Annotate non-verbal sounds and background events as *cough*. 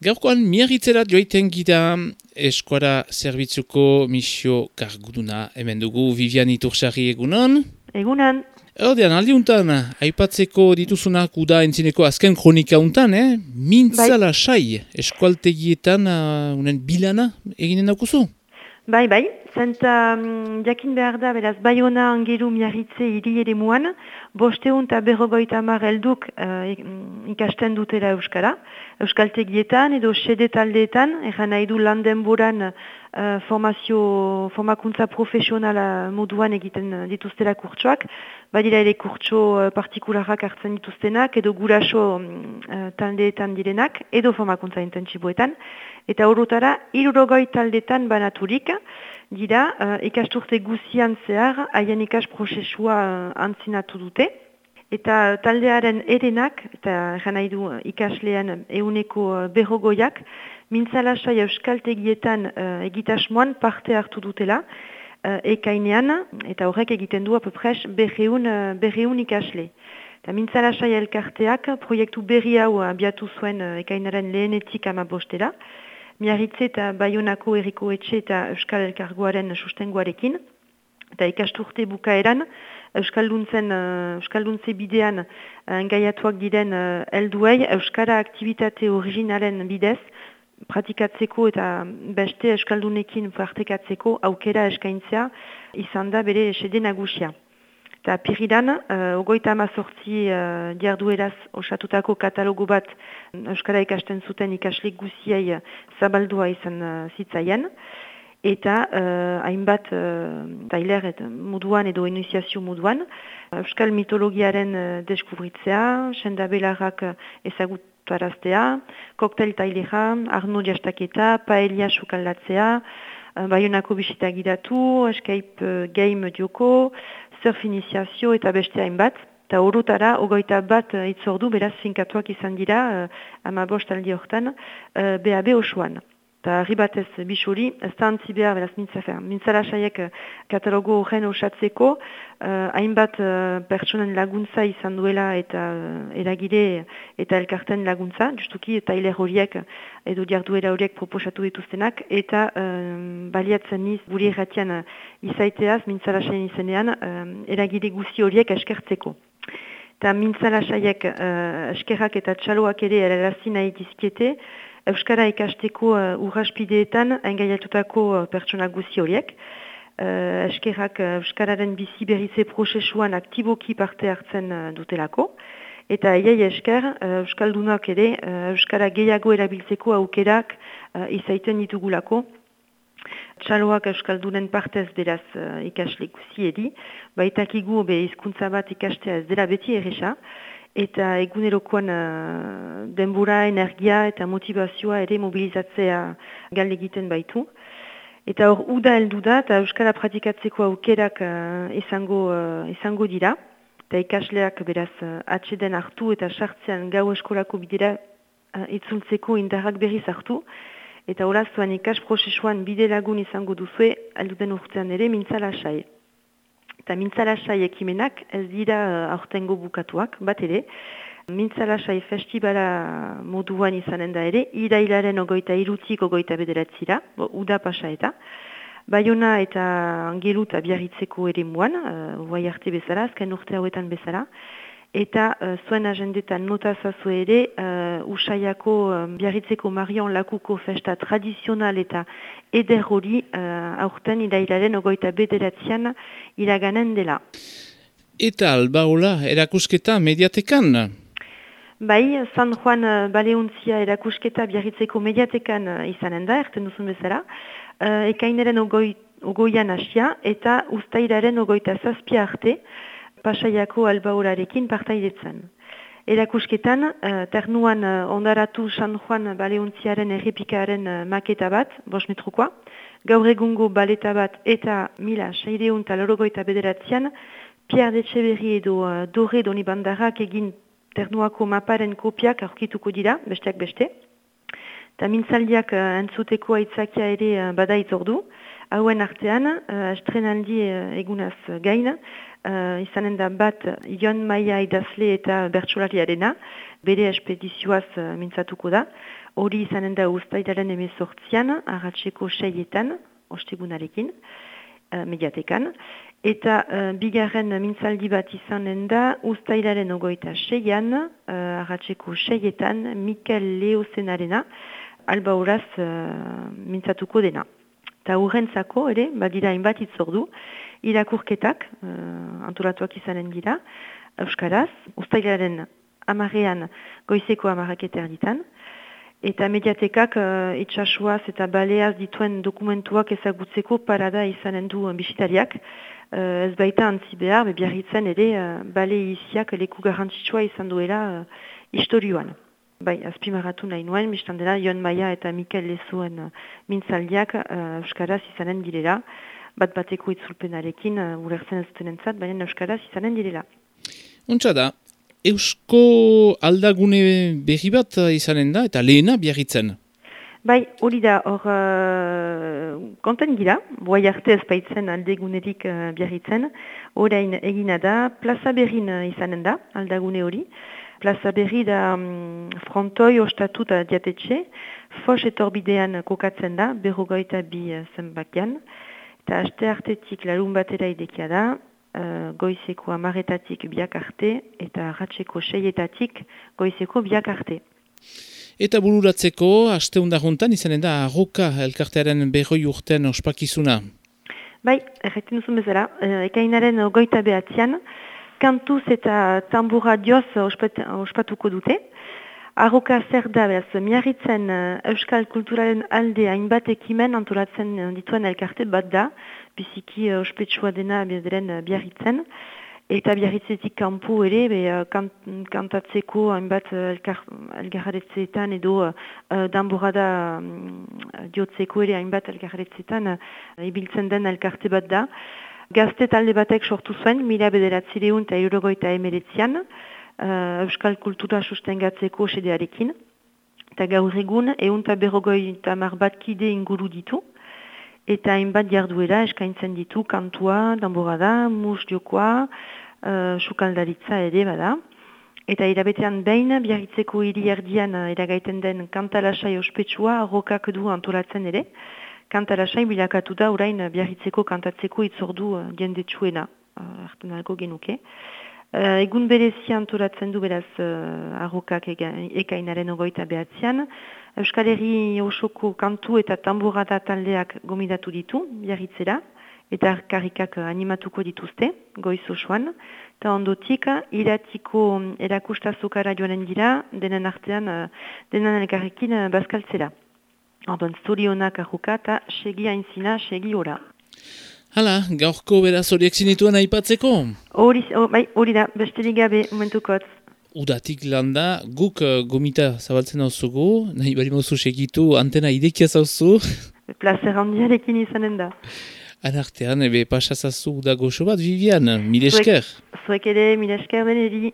Gaurkoan miarritzera joiten gira eskuara zerbitzuko misio karguduna hemen dugu Vivian Itursari egunon. Egunan. Ordean, aldi aipatzeko dituzunak uda entzineko azken kronika untan, eh? Mintzala bai. sai eskualtegietan uh, unen bilana eginen daukuzu? Bai, bai. Zenta um, jakin behar da, beraz, bai hona angeru miarritze hiri ere muan, bosteun eta berrogoita mar elduk uh, ikasten dutela Euskara. Euskaltegietan edo sede taldeetan, egan nahi du landen boran uh, formazio, formakuntza profesionala moduan egiten dituztela kurtsoak, badira ere kurtso uh, partikularak hartzen dituztenak, edo guraso uh, taldeetan direnak, edo formakuntza intentsiboetan, eta horretara, irurogoi taldeetan banaturik, dira, uh, ikasturte guzian zehar, haien ikas prozesua uh, antzinatu dute, eta taldearen erenak, eta nahi du ikaslean euneko berrogoiak, mintzalasai euskaltegietan uh, egitasmoan parte hartu dutela, uh, ekainean, eta horrek egiten du apopres berreun, uh, berreun ikasle. Eta mintzalasai elkarteak proiektu berri hau abiatu zuen uh, ekainaren lehenetik ama bostera, miarritze eta baionako eriko etxe eta euskal elkargoaren sustengoarekin, eta ikasturte bukaeran, Euskalduntzen, uh, Euskalduntze bidean engaiatuak uh, diren uh, elduei Euskara aktivitate originalen bidez pratikatzeko eta beste Euskaldunekin partekatzeko aukera eskaintzea izan da bere esede nagusia. Eta piridan, uh, ogoita amazortzi uh, diardueraz osatutako katalogo bat Euskara ikasten zuten ikaslik guziei zabaldua izan uh, zitzaien eta uh, hainbat uh, tailer eta moduan edo iniziazio moduan. Euskal mitologiaren uh, deskubritzea, senda belarrak ezagutaraztea, koktel tailera, arno jastaketa, paelia sukaldatzea, bayonako bisita gidatu, escape game dioko, surf iniziazio eta beste hainbat. Eta horotara, ogoita bat uh, itzordu, beraz finkatuak izan dira, uh, ama bost aldi hortan, uh, BAB osoan. Eta harri batez bisuri, ez da antzi behar, beraz mintzafer. Mintzala saiek eh, katalogo horren osatzeko, uh, hainbat uh, pertsonen laguntza izan duela eta uh, eragide eta elkarten laguntza, justuki eta hiler horiek edo diarduera horiek proposatu dituztenak, eta uh, baliatzen niz buri erratian izaiteaz, mintzala saien izenean, uh, eragide guzi horiek eskertzeko. Eta mintzala saiek uh, eskerrak eta txaloak ere erarazina egizkiete, Euskara ikasteko uh, urraspideetan engaiatutako uh, pertsona guzi horiek. Uh, eskerrak uh, Euskararen bizi berrize prozesuan aktiboki parte hartzen uh, dutelako. Eta eiei esker, uh, Euskaldunak ere, uh, Euskara gehiago erabiltzeko aukerak uh, izaiten ditugulako. Txaloak Euskaldunen partez beraz uh, ikasle guzi edi. Baitakigu be izkuntza bat ikastea ez dela beti erresa eta egunerokoan uh, denbora, energia eta motivazioa ere mobilizatzea gal egiten baitu. Eta hor, uda heldu da, eta Euskara pratikatzeko aukerak uh, izango, uh, dira. Eta ikasleak beraz uh, atxeden hartu eta sartzean gau eskolako bidera uh, itzultzeko indarrak berriz hartu. Eta horaz, zuen ikas prozesuan bide lagun izango duzue, alduden urtean ere, mintzala sai eta mintzalasai ekimenak ez dira uh, aurtengo bukatuak, bat ere. Mintzalasai festibala moduan izanen da ere, irailaren ogoita irutik ogoita bederatzira, uda pasa eta. Baiona eta angelu eta biarritzeko ere muan, uh, arte bezala, azken urte hauetan bezala eta uh, zuen agendetan notazazu ere uh, usaiako um, biarritzeko marion lakuko festa tradizional eta eder hori uh, aurten idailaren ogoita bederatzean iraganen dela. Eta albaola erakusketa mediatekan? Bai, San Juan uh, Baleuntzia erakusketa biarritzeko mediatekan uh, izanen da, erten duzun bezala. Uh, ekaineren ogoi, ogoian asia eta ustairaren ogoita zazpia arte, pasaiako albaurarekin partaidetzen. Erakusketan, uh, ternuan uh, ondaratu San Juan Baleuntziaren errepikaren uh, maketa bat, bos metrokoa, gaur egungo baleta bat eta mila seireun talorogoita bederatzean, Pierre Detxeberri edo uh, Dore doni bandarak egin ternuako maparen kopiak aurkituko dira, besteak beste. Ta mintzaldiak uh, entzuteko aitzakia ere uh, bada itzordu, hauen artean, uh, estrenaldi uh, egunaz gaina, uh, izanen da bat Ion Maia idazle eta bertsolariarena, bere espedizioaz uh, mintzatuko da. hori izanen da ustaitaren emezortzian, arratseko seietan, ostegunarekin, uh, mediatekan, eta uh, bigarren mintzaldi bat izanen da ustailaren ogoita seian, uh, arratseko seietan, Mikel Leozenarena, alba horaz uh, mintzatuko dena. Eta hurrentzako ere, badira hainbat itzordu, irakurketak, uh, antolatuak izanen dira, Euskaraz, ustailaren amarrean goizeko amarraketer ditan, eta mediatekak uh, itxasuaz eta baleaz dituen dokumentuak ezagutzeko parada izanen du bisitariak, uh, ez baita antzi behar, bebiarritzen ere uh, bale iziak leku garantzitsua izan duela uh, historioan. Bai, azpimarratu nahi nuen, mistan dela, Ion Maia eta Mikel Lezuen uh, mintzaldiak uh, Euskaraz izanen direla, bat bateko itzulpenarekin, uh, urertzen ez dutenentzat, baina Euskaraz izanen direla. Untsa da, Eusko aldagune berri bat izanen da, eta lehena biarritzen? Bai, hori da, hor, uh, konten gira, boai arte ez baitzen aldegunerik uh, biarritzen, orain egina da, plaza berrin uh, izanen da, aldagune hori. Plaza berri da um, frontoi ostatuta diatetxe, fos etorbidean kokatzen da, berrogoita bi uh, zenbakian, eta aste artetik larun batera idekia da, uh, goizeko amaretatik biak arte eta ratxeko seietatik goizeko biak arte. Eta bururatzeko, aste juntan izanen da arroka elkartearen berroi urten ospakizuna? Bai, erretin duzun bezala, uh, ekainaren goita behatzean, kantuz eta tambura dioz ospatuko dute. Arroka zer da, beraz, miarritzen uh, Euskal Kulturalen alde hainbat ekimen antolatzen dituen elkarte bat da, biziki ospetsua dena bederen uh, biarritzen. Eta biarritzetik kanpu ere, be, kant, kantatzeko hainbat uh, elgarretzeetan edo uh, danborada um, diotzeko ere hainbat elgarretzeetan uh, ibiltzen den elkarte bat da. Gazte talde batek sortu zuen, mila bederatzireun eta eurogoita emeretzian, uh, euskal kultura sustengatzeko sedearekin. Eta gaur egun, egun eta berrogoi eta marbat kide inguru ditu. Eta hainbat jarduera eskaintzen ditu kantua, danborada, mus diokoa, uh, sukaldaritza ere bada. Eta irabetean behin, biarritzeko hiri erdian uh, eragaiten den kantalasai ospetsua arrokak du antolatzen ere. Kantalasai bilakatu da orain biarritzeko kantatzeko itzordu uh, diendetsuena, uh, genuke. Uh, egun berezi antolatzen du beraz uh, arrokak ekainaren ogoita behatzean. Euskal Herri osoko kantu eta tamburada taldeak gomidatu ditu, biarritzera, eta karikak animatuko dituzte, goiz osoan. Eta ondotik, iratiko erakustazokara joanen dira, denen artean, denen elkarrekin bazkaltzera. Ordon, zorionak arroka eta segi hainzina, segi ora. Hala, gaurko beraz horiek zinituen aipatzeko? Hori, oh, bai, hori da, beste gabe momentukot. Udatik landa, guk uh, gomita zabaltzen hau zugu, nahi bari mozu segitu antena idekia zauzu. *laughs* Plazer handiarekin izanen da. Anartean, ebe pasazazu da goxo bat, Vivian, mil esker. Zuek ere, mil esker benedi.